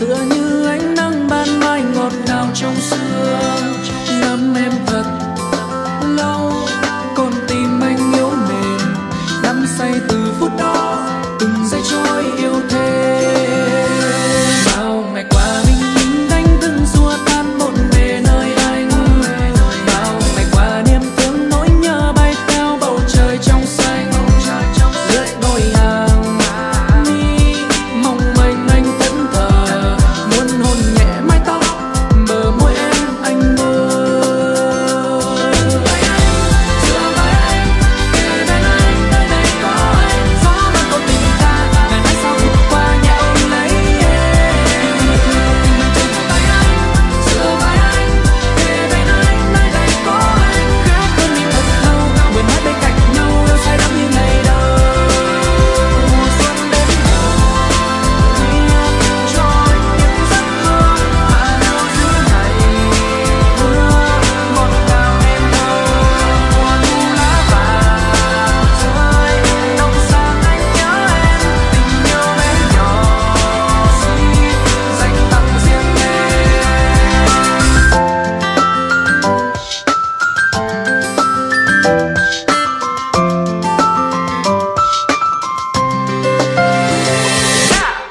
entrando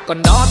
còn đó